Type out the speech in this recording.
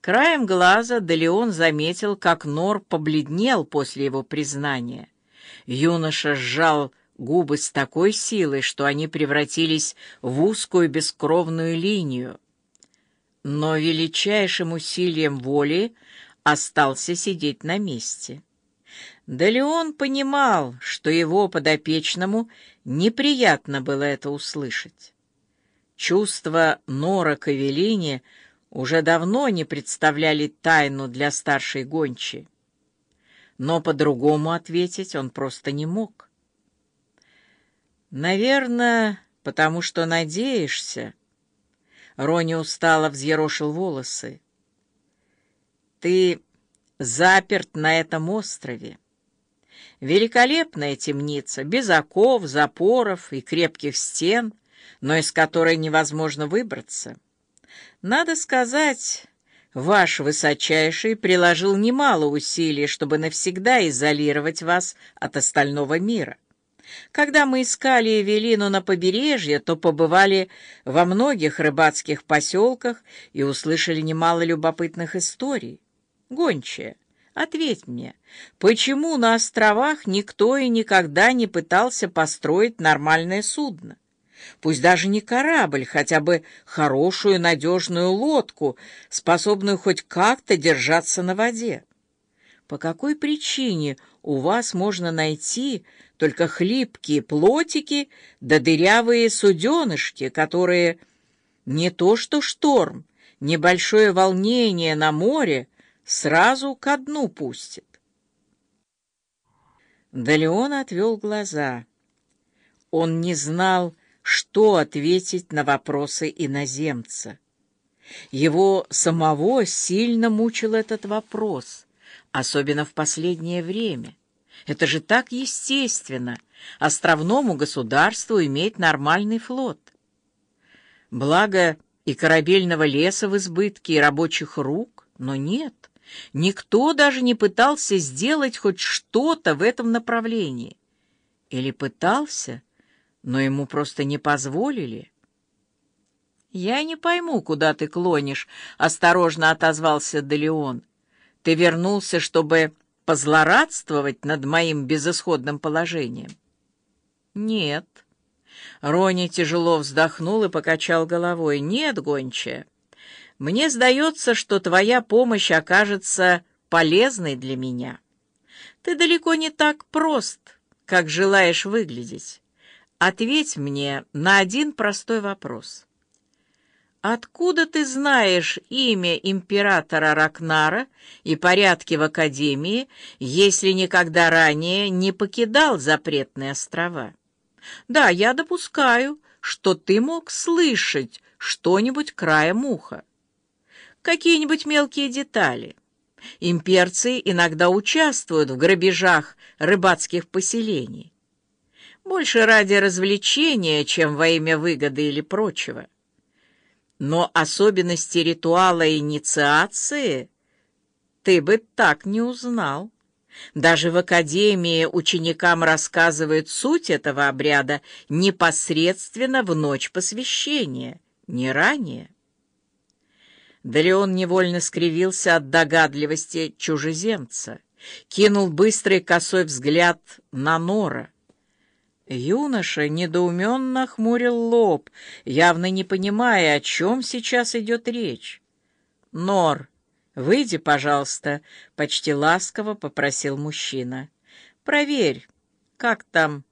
Краем глаза Делеон заметил, как Нор побледнел после его признания. Юноша сжал губы с такой силой, что они превратились в узкую бескровную линию. Но величайшим усилием воли остался сидеть на месте. Да Леон понимал, что его подопечному неприятно было это услышать. Чувства Нора к Эвелине уже давно не представляли тайну для старшей гончи. Но по-другому ответить он просто не мог. «Наверное, потому что надеешься». Рони устало взъерошил волосы. «Ты заперт на этом острове. Великолепная темница, без оков, запоров и крепких стен, но из которой невозможно выбраться. Надо сказать, ваш высочайший приложил немало усилий, чтобы навсегда изолировать вас от остального мира. Когда мы искали Эвелину на побережье, то побывали во многих рыбацких поселках и услышали немало любопытных историй. Гончая, ответь мне, почему на островах никто и никогда не пытался построить нормальное судно? Пусть даже не корабль, хотя бы хорошую надежную лодку, способную хоть как-то держаться на воде. По какой причине у вас можно найти только хлипкие плотики да дырявые суденышки, которые не то что шторм, небольшое волнение на море сразу ко дну пустит? Да Леон отвел глаза. Он не знал, что ответить на вопросы иноземца. Его самого сильно мучил этот вопрос — особенно в последнее время. Это же так естественно, островному государству иметь нормальный флот. Благо и корабельного леса в избытке, и рабочих рук, но нет, никто даже не пытался сделать хоть что-то в этом направлении. Или пытался, но ему просто не позволили. «Я не пойму, куда ты клонишь», — осторожно отозвался Делеон. Ты вернулся, чтобы позлорадствовать над моим безысходным положением? Нет. Рони тяжело вздохнул и покачал головой. Нет, гончая. Мне сдается, что твоя помощь окажется полезной для меня. Ты далеко не так прост, как желаешь выглядеть. Ответь мне на один простой вопрос. «Откуда ты знаешь имя императора Ракнара и порядки в Академии, если никогда ранее не покидал запретные острова? Да, я допускаю, что ты мог слышать что-нибудь краем уха. Какие-нибудь мелкие детали. Имперцы иногда участвуют в грабежах рыбацких поселений. Больше ради развлечения, чем во имя выгоды или прочего» но особенности ритуала инициации ты бы так не узнал. Даже в академии ученикам рассказывают суть этого обряда непосредственно в ночь посвящения, не ранее. Да невольно скривился от догадливости чужеземца, кинул быстрый косой взгляд на Нора. Юноша недоуменно хмурил лоб, явно не понимая, о чем сейчас идет речь. «Нор, выйди, пожалуйста», — почти ласково попросил мужчина. «Проверь, как там